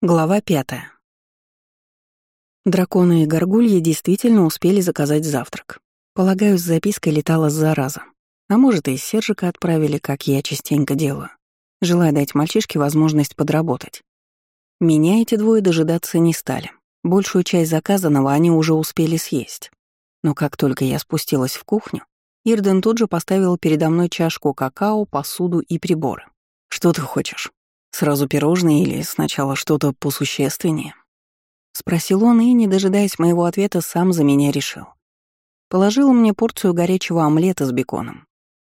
Глава пятая. Драконы и горгульи действительно успели заказать завтрак. Полагаю, с запиской летала зараза. А может, и Сержика отправили, как я частенько делаю, желая дать мальчишке возможность подработать. Меня эти двое дожидаться не стали. Большую часть заказанного они уже успели съесть. Но как только я спустилась в кухню, Ирден тут же поставил передо мной чашку какао, посуду и приборы. «Что ты хочешь?» Сразу пирожные или сначала что-то посущественнее? Спросил он и, не дожидаясь моего ответа, сам за меня решил. Положил мне порцию горячего омлета с беконом,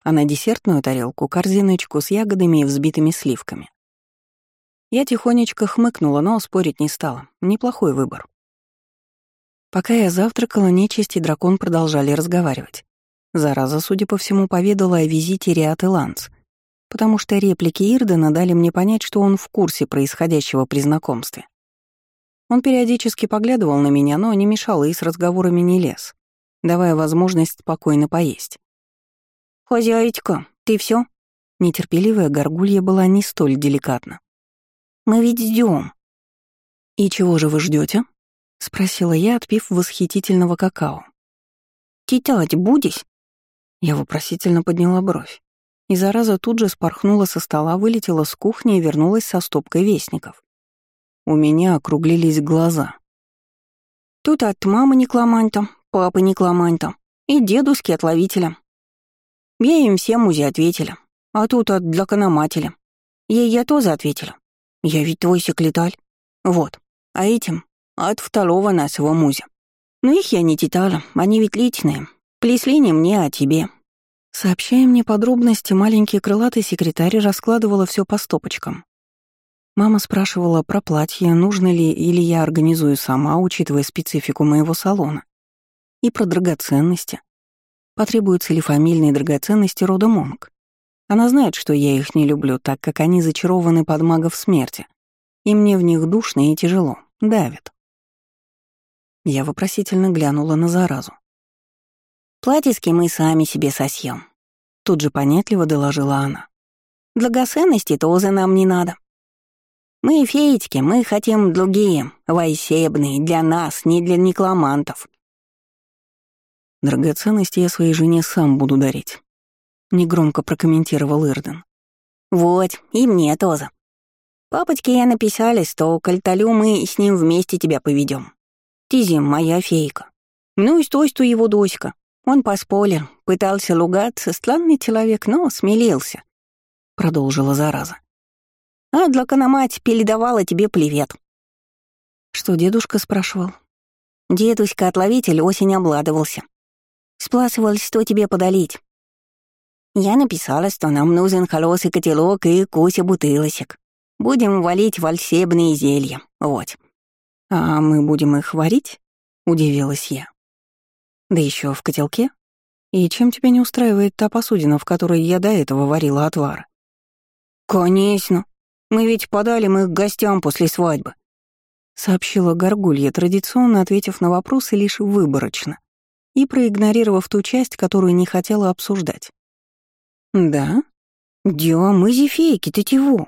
а на десертную тарелку корзиночку с ягодами и взбитыми сливками. Я тихонечко хмыкнула, но спорить не стала. Неплохой выбор. Пока я завтракала, нечисть и дракон продолжали разговаривать. Зараза, судя по всему, поведала о визите Риаты Ланс — потому что реплики Ирдена дали мне понять, что он в курсе происходящего при знакомстве. Он периодически поглядывал на меня, но не мешал и с разговорами не лез, давая возможность спокойно поесть. «Хозяйка, ты все? Нетерпеливая горгулья была не столь деликатна. «Мы ведь ждем. «И чего же вы ждете? спросила я, отпив восхитительного какао. «Читать будешь?» Я вопросительно подняла бровь. И зараза тут же спорхнула со стола, вылетела с кухни и вернулась со стопкой вестников. У меня округлились глаза. Тут от мамы некламанта, папы некламанта и дедушки от ловителя. Я им всем музе ответили, а тут от длакономателя. Ей я тоже ответила. Я ведь твой секретарь. Вот. А этим от второго нашего музя. Но их я не читала, они ведь личные. Плесли не мне, а тебе. Сообщая мне подробности, маленький крылатый секретарь раскладывала все по стопочкам. Мама спрашивала про платье, нужно ли или я организую сама, учитывая специфику моего салона. И про драгоценности. Потребуются ли фамильные драгоценности рода Монг. Она знает, что я их не люблю, так как они зачарованы под магов смерти. И мне в них душно и тяжело, давит. Я вопросительно глянула на заразу. Платьиски мы сами себе сосьем. Тут же понятливо доложила она. Драгоценности тоже нам не надо. Мы феечки, мы хотим другие, войсебные, для нас, не для некламантов. Драгоценности я своей жене сам буду дарить. Негромко прокомментировал Ирден. Вот, и мне тоже. Папочке я написали, что кольталю мы с ним вместе тебя поведем. Тизим моя фейка. Ну и стой, что его доська. Он поспорил, пытался лугаться, странный человек, но смелился. Продолжила зараза. А длакономать передавала тебе привет. Что дедушка спрашивал? Дедушка-отловитель осень обладывался. Спласывал, что тебе подолить. Я написала, что нам нужен хороший котелок и куся бутылочек. Будем валить вальсебные зелья, вот. А мы будем их варить? Удивилась я. Да еще в котелке? И чем тебя не устраивает та посудина, в которой я до этого варила отвар? «Конечно. Мы ведь подали мы к гостям после свадьбы», — сообщила Горгулья, традиционно ответив на вопросы лишь выборочно и проигнорировав ту часть, которую не хотела обсуждать. «Да? Дё, мы зефейки, ты чего?»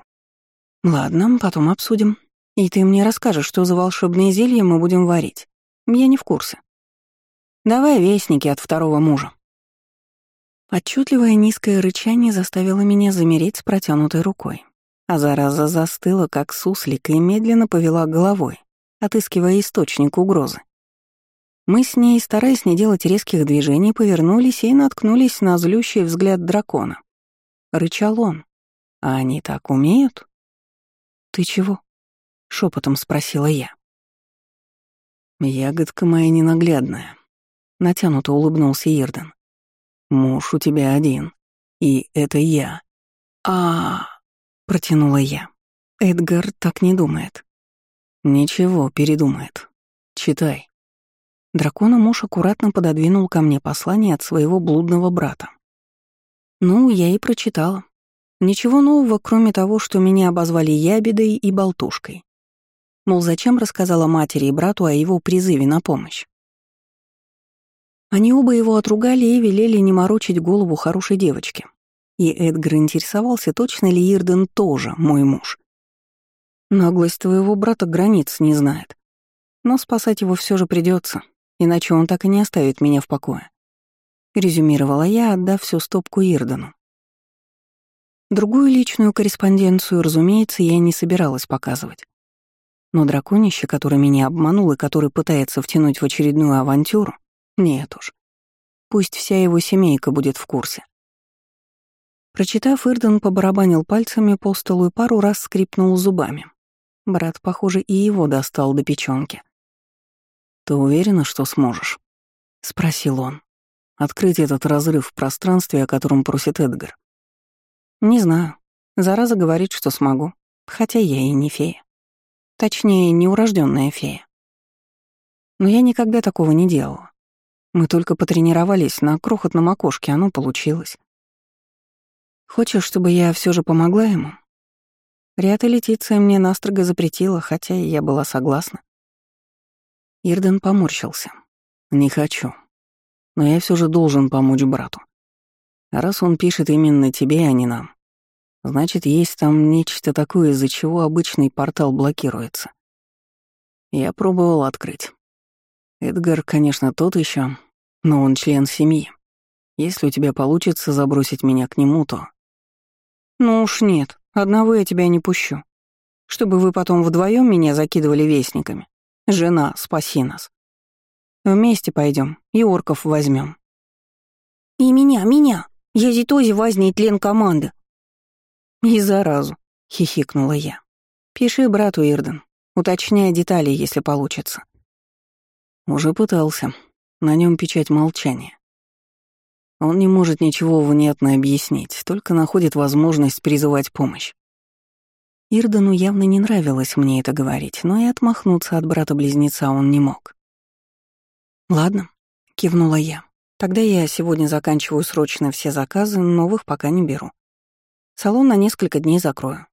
«Ладно, потом обсудим. И ты мне расскажешь, что за волшебные зелья мы будем варить. Я не в курсе». Давай вестники от второго мужа». Отчетливое низкое рычание заставило меня замереть с протянутой рукой. А зараза застыла, как суслик, и медленно повела головой, отыскивая источник угрозы. Мы с ней, стараясь не делать резких движений, повернулись и наткнулись на злющий взгляд дракона. Рычал он. «А они так умеют?» «Ты чего?» — шепотом спросила я. «Ягодка моя ненаглядная», Натянуто улыбнулся Ирден. «Муж у тебя один. И это я». А, протянула я. Эдгар так не думает. Ничего, передумает. Читай. Дракона муж аккуратно пододвинул ко мне послание от своего блудного брата. Ну, я и прочитала. Ничего нового, кроме того, что меня обозвали ябедой и болтушкой. Мол, зачем рассказала матери и брату о его призыве на помощь? Они оба его отругали и велели не морочить голову хорошей девочке. И Эдгар интересовался, точно ли Ирден тоже мой муж. Наглость твоего брата границ не знает. Но спасать его все же придется, иначе он так и не оставит меня в покое. Резюмировала я, отдав всю стопку Ирдану. Другую личную корреспонденцию, разумеется, я не собиралась показывать. Но драконище, который меня обманул и который пытается втянуть в очередную авантюру, нет уж. Пусть вся его семейка будет в курсе. Прочитав, Ирден побарабанил пальцами по столу и пару раз скрипнул зубами. Брат, похоже, и его достал до печёнки. «Ты уверена, что сможешь?» — спросил он. «Открыть этот разрыв в пространстве, о котором просит Эдгар?» «Не знаю. Зараза говорит, что смогу. Хотя я и не фея. Точнее, неурожденная фея. Но я никогда такого не делала. Мы только потренировались на крохотном окошке, оно получилось. Хочешь, чтобы я все же помогла ему? Риата Летиция мне настрого запретила, хотя и я была согласна. Ирден поморщился. «Не хочу. Но я все же должен помочь брату. А раз он пишет именно тебе, а не нам, значит, есть там нечто такое, из-за чего обычный портал блокируется. Я пробовал открыть. Эдгар, конечно, тот еще, но он член семьи. Если у тебя получится забросить меня к нему, то... Ну уж нет, Одного я тебя не пущу. Чтобы вы потом вдвоем меня закидывали вестниками. Жена, спаси нас. Вместе пойдем и орков возьмем. И меня, меня. Я зитози возни тлен команды. И заразу, хихикнула я. Пиши брату Ирден, уточняя детали, если получится. Уже пытался. На нем печать молчания. Он не может ничего внятно объяснить, только находит возможность призывать помощь. Ирдану явно не нравилось мне это говорить, но и отмахнуться от брата-близнеца он не мог. «Ладно», — кивнула я. «Тогда я сегодня заканчиваю срочно все заказы, новых пока не беру. Салон на несколько дней закрою.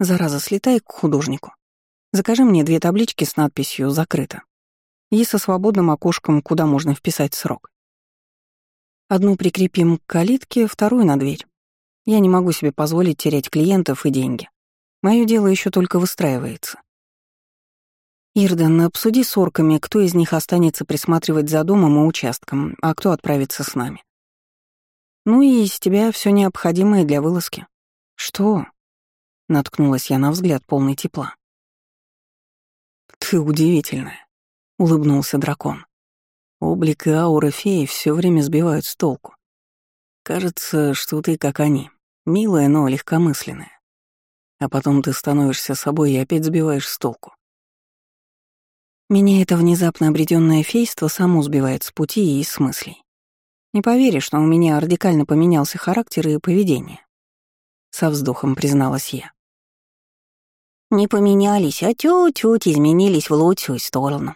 Зараза, слетай к художнику. Закажи мне две таблички с надписью «Закрыто» и со свободным окошком, куда можно вписать срок. Одну прикрепим к калитке, вторую на дверь. Я не могу себе позволить терять клиентов и деньги. Мое дело еще только выстраивается. Ирден, обсуди с орками, кто из них останется присматривать за домом и участком, а кто отправится с нами. Ну и из тебя все необходимое для вылазки. Что? Наткнулась я на взгляд полный тепла. Ты удивительная, улыбнулся дракон. Облик и аура феи все время сбивают с толку. Кажется, что ты как они, милая, но легкомысленная. А потом ты становишься собой и опять сбиваешь с толку. Меня это внезапно обретенное фейство само сбивает с пути и из мыслей. Не поверишь, но у меня радикально поменялся характер и поведение. Со вздохом призналась я. Не поменялись, а тють-тють изменились в лучшую сторону.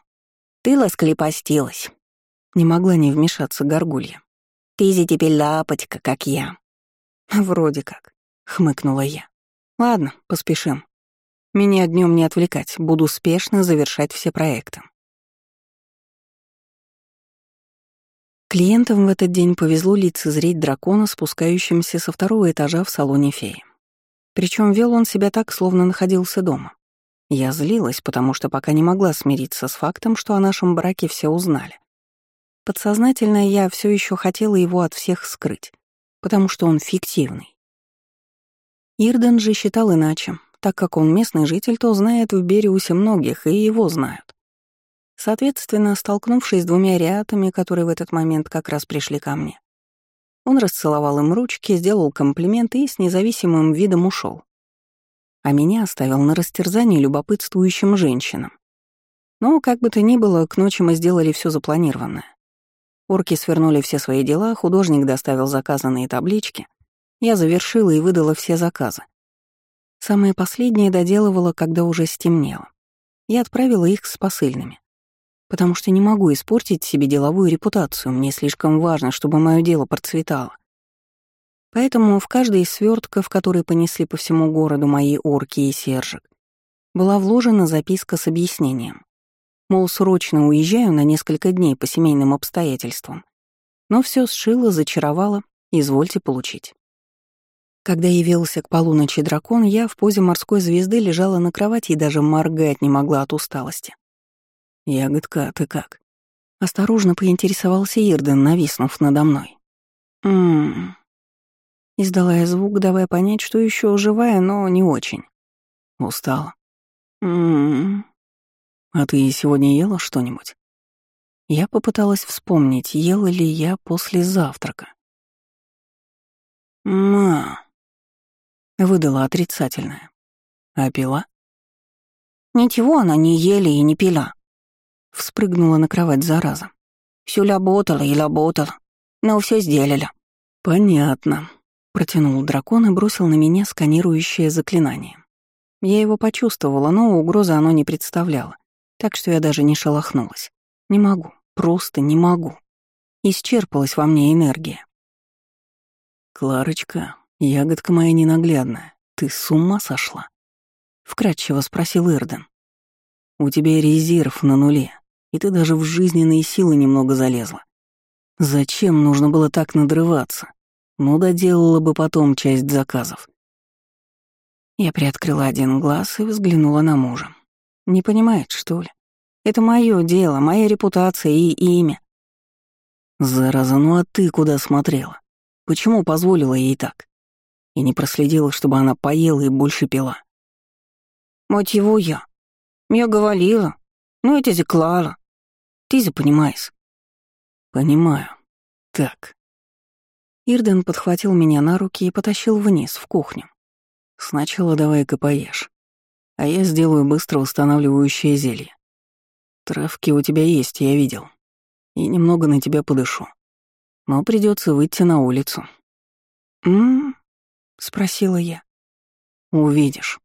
Ты ласкалипостилась, не могла не вмешаться горгулья. «Ты теперь лапочка, как я». «Вроде как», — хмыкнула я. «Ладно, поспешим. Меня днем не отвлекать, буду успешно завершать все проекты». Клиентам в этот день повезло лицезреть дракона, спускающимся со второго этажа в салоне феи. Причем вел он себя так, словно находился дома. Я злилась, потому что пока не могла смириться с фактом, что о нашем браке все узнали. Подсознательно я все еще хотела его от всех скрыть, потому что он фиктивный. Ирден же считал иначе, так как он местный житель, то знает в Бериусе многих, и его знают. Соответственно, столкнувшись с двумя рятами, которые в этот момент как раз пришли ко мне, он расцеловал им ручки, сделал комплименты и с независимым видом ушел. А меня оставил на растерзании любопытствующим женщинам. Но, как бы то ни было, к ночи мы сделали все запланированное. Орки свернули все свои дела, художник доставил заказанные таблички. Я завершила и выдала все заказы. Самое последнее доделывала, когда уже стемнело. Я отправила их с посыльными. Потому что не могу испортить себе деловую репутацию, мне слишком важно, чтобы мое дело процветало. Поэтому в каждой из свертков, которые понесли по всему городу мои орки и сержик, была вложена записка с объяснением. Мол, срочно уезжаю на несколько дней по семейным обстоятельствам. Но все сшила, зачаровала, извольте получить. Когда явился к полуночи дракон, я в позе морской звезды лежала на кровати и даже моргать не могла от усталости. «Ягодка, ты как?» Осторожно поинтересовался Ирден, нависнув надо мной. «Ммм...» Издала я звук, давая понять, что еще живая, но не очень. Устала. «Ммм...» «А ты сегодня ела что-нибудь?» Я попыталась вспомнить, ела ли я после завтрака. «Ма...» Выдала отрицательное. А пила? Ничего она не ели и не пила. Вспрыгнула на кровать зараза. Все работала и работала, но все сделали. Понятно. Протянул дракон и бросил на меня сканирующее заклинание. Я его почувствовала, но угрозы оно не представляло, так что я даже не шелохнулась. Не могу, просто не могу. Исчерпалась во мне энергия. «Кларочка, ягодка моя ненаглядная, ты с ума сошла?» — вкратчиво спросил Ирден. «У тебя резерв на нуле, и ты даже в жизненные силы немного залезла. Зачем нужно было так надрываться? Ну, доделала бы потом часть заказов». Я приоткрыла один глаз и взглянула на мужа. Не понимает, что ли? Это мое дело, моя репутация и имя. Зараза, ну а ты куда смотрела? Почему позволила ей так? И не проследила, чтобы она поела и больше пила. Мать его я. Я говорила. Ну это заклала. Ты же понимаешь. Понимаю. Так. Ирден подхватил меня на руки и потащил вниз, в кухню. Сначала давай-ка поешь. А я сделаю быстро восстанавливающее зелье. Травки у тебя есть, я видел. И немного на тебя подышу. Но придется выйти на улицу. «М-м-м?» спросила я. «Увидишь».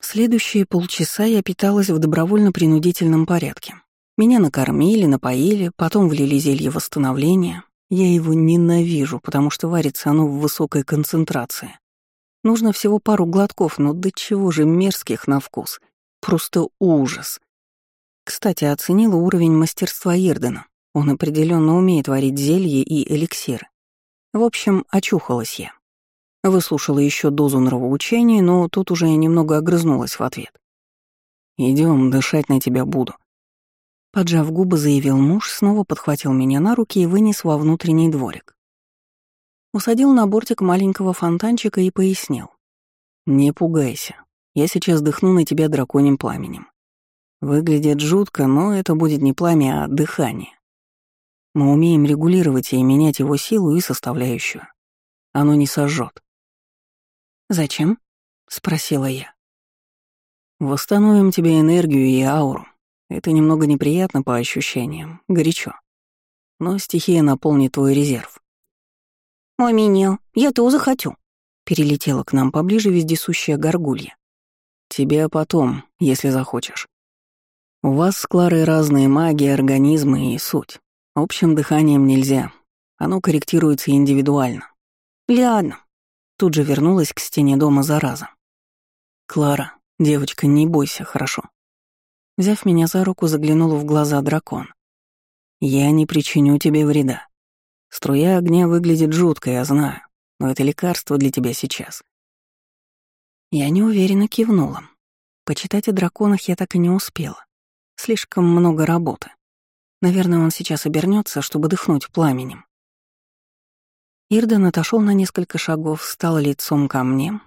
Следующие полчаса я питалась в добровольно-принудительном порядке. Меня накормили, напоили, потом влили зелье восстановления. Я его ненавижу, потому что варится оно в высокой концентрации. Нужно всего пару глотков, но до чего же мерзких на вкус. Просто ужас. Кстати, оценила уровень мастерства Ирдена. Он определенно умеет варить зелье и эликсиры. В общем, очухалась я. Выслушала еще дозу нравоучений, но тут уже немного огрызнулась в ответ. Идем, дышать на тебя буду. Поджав губы, заявил муж, снова подхватил меня на руки и вынес во внутренний дворик. Усадил на бортик маленького фонтанчика и пояснил. «Не пугайся, я сейчас дыхну на тебя драконьим пламенем. Выглядит жутко, но это будет не пламя, а дыхание. Мы умеем регулировать и менять его силу и составляющую. Оно не сожжет. «Зачем?» — спросила я. «Восстановим тебе энергию и ауру. Это немного неприятно по ощущениям, горячо. Но стихия наполнит твой резерв». «Ой, меня, я тоже хочу», — перелетела к нам поближе вездесущая горгулья. «Тебя потом, если захочешь. У вас с Кларой разные магии, организмы и суть. Общим дыханием нельзя. Оно корректируется индивидуально. Ладно. Тут же вернулась к стене дома зараза. Клара, девочка, не бойся, хорошо. Взяв меня за руку, заглянула в глаза дракон. Я не причиню тебе вреда. Струя огня выглядит жутко, я знаю, но это лекарство для тебя сейчас. Я неуверенно кивнула. Почитать о драконах я так и не успела. Слишком много работы. Наверное, он сейчас обернется, чтобы дыхнуть пламенем. Ирден отошел на несколько шагов, встал лицом ко мне,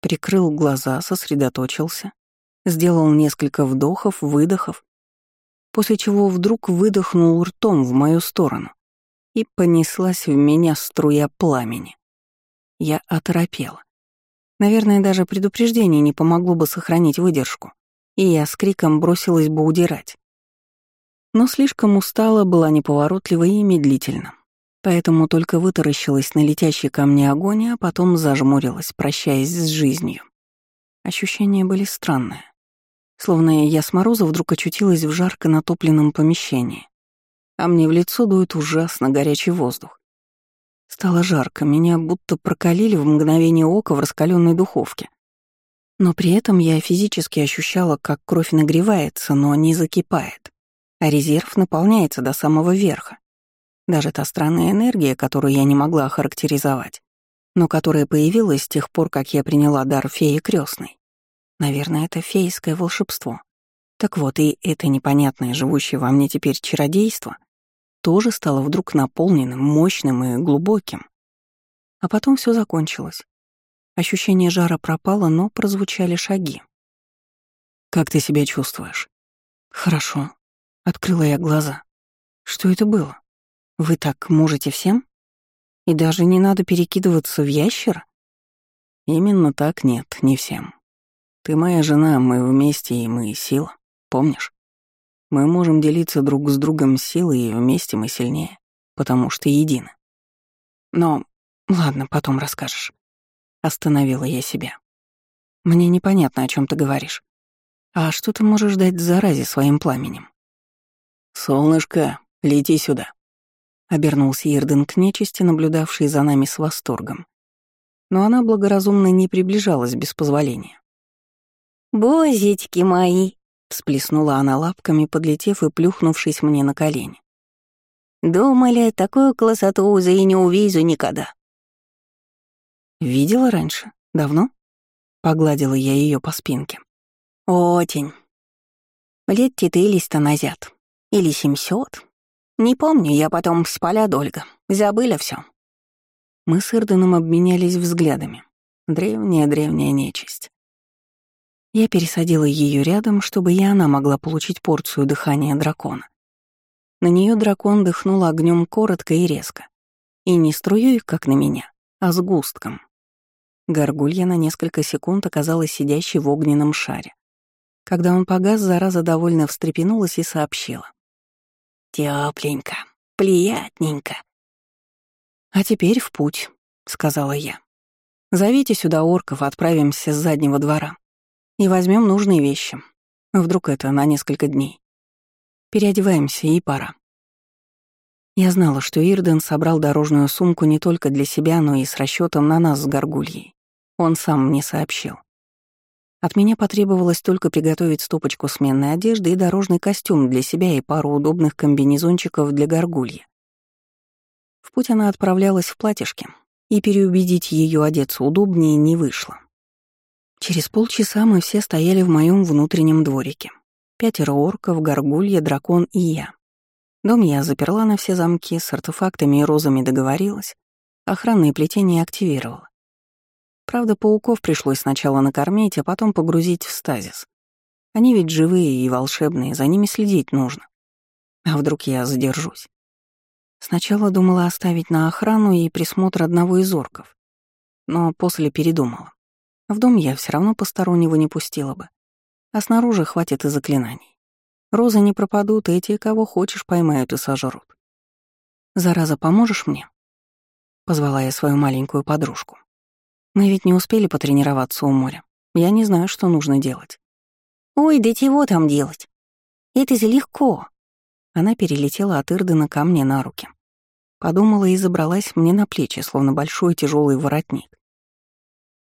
прикрыл глаза, сосредоточился, сделал несколько вдохов, выдохов, после чего вдруг выдохнул ртом в мою сторону, и понеслась в меня струя пламени. Я оторопела. Наверное, даже предупреждение не помогло бы сохранить выдержку и я с криком бросилась бы удирать. Но слишком устала, была неповоротлива и медлительна. Поэтому только вытаращилась на летящий ко мне огонь, а потом зажмурилась, прощаясь с жизнью. Ощущения были странные. Словно я с мороза вдруг очутилась в жарко натопленном помещении, а мне в лицо дует ужасно горячий воздух. Стало жарко, меня будто прокалили в мгновение ока в раскаленной духовке. Но при этом я физически ощущала, как кровь нагревается, но не закипает, а резерв наполняется до самого верха. Даже та странная энергия, которую я не могла охарактеризовать, но которая появилась с тех пор, как я приняла дар феи крестной. Наверное, это фейское волшебство. Так вот, и это непонятное, живущее во мне теперь чародейство, тоже стало вдруг наполненным, мощным и глубоким. А потом все закончилось. Ощущение жара пропало, но прозвучали шаги. «Как ты себя чувствуешь?» «Хорошо». Открыла я глаза. «Что это было? Вы так можете всем? И даже не надо перекидываться в ящера?» «Именно так нет, не всем. Ты моя жена, мы вместе, и мы сила, помнишь? Мы можем делиться друг с другом силой, и вместе мы сильнее, потому что едины. Но... Ладно, потом расскажешь. Остановила я себя. Мне непонятно, о чем ты говоришь. А что ты можешь дать заразе своим пламенем? «Солнышко, лети сюда», — обернулся Ирден к нечисти, наблюдавшей за нами с восторгом. Но она благоразумно не приближалась без позволения. «Бозитьки мои!» — всплеснула она лапками, подлетев и плюхнувшись мне на колени. «Думали, такую красоту уже и не увижу никогда». «Видела раньше? Давно?» — погладила я ее по спинке. «Очень. Лет четыреста назад. Или семьсот. Не помню, я потом с поля дольга. Забыла все. Мы с Ирденом обменялись взглядами. Древняя-древняя нечисть. Я пересадила ее рядом, чтобы и она могла получить порцию дыхания дракона. На нее дракон дыхнул огнем коротко и резко. И не струей, как на меня, а с густком. Горгулья на несколько секунд оказалась сидящей в огненном шаре. Когда он погас, зараза довольно встрепенулась и сообщила. Тепленько, приятненько. А теперь в путь, сказала я. Зовите сюда орков, отправимся с заднего двора. И возьмем нужные вещи. Вдруг это на несколько дней. Переодеваемся, и пора. Я знала, что Ирден собрал дорожную сумку не только для себя, но и с расчетом на нас с Горгульей. Он сам мне сообщил. От меня потребовалось только приготовить стопочку сменной одежды и дорожный костюм для себя и пару удобных комбинезончиков для горгульи. В путь она отправлялась в платьишке, и переубедить ее одеться удобнее не вышло. Через полчаса мы все стояли в моем внутреннем дворике. Пятеро орков, горгулья, дракон и я. Дом я заперла на все замки, с артефактами и розами договорилась, охранные плетения активировала. Правда, пауков пришлось сначала накормить, а потом погрузить в стазис. Они ведь живые и волшебные, за ними следить нужно. А вдруг я задержусь? Сначала думала оставить на охрану и присмотр одного из орков, но после передумала. В дом я все равно постороннего не пустила бы, а снаружи хватит и заклинаний. Розы не пропадут, эти, кого хочешь, поймают и сожрут. «Зараза, поможешь мне?» — позвала я свою маленькую подружку. Мы ведь не успели потренироваться у моря. Я не знаю, что нужно делать. «Ой, да чего там делать? Это же легко!» Она перелетела от Ирдена ко мне на руки. Подумала и забралась мне на плечи, словно большой тяжелый воротник.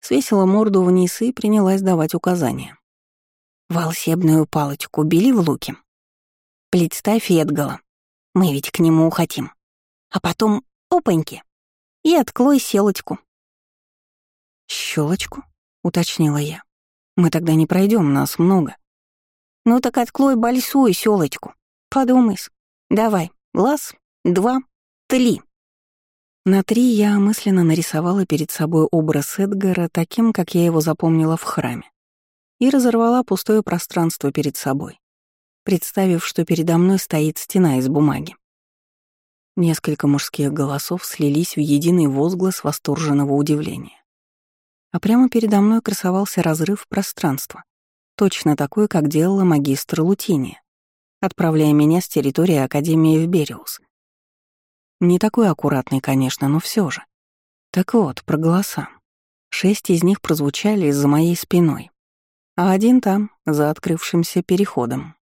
Свесила морду вниз и принялась давать указания. «Волшебную палочку били в луки. Представь Эдгала. Мы ведь к нему хотим. А потом опаньки. И отклой селочку. Щелочку? уточнила я. Мы тогда не пройдем, нас много. Ну так отклой большую щелочку. Подумай. Давай. Глаз, два, три. На три я мысленно нарисовала перед собой образ Эдгара таким, как я его запомнила в храме, и разорвала пустое пространство перед собой, представив, что передо мной стоит стена из бумаги. Несколько мужских голосов слились в единый возглас восторженного удивления а прямо передо мной красовался разрыв пространства, точно такой, как делала магистр Лутиния, отправляя меня с территории Академии в Бериус. Не такой аккуратный, конечно, но все же. Так вот, про голоса. Шесть из них прозвучали за моей спиной, а один там, за открывшимся переходом.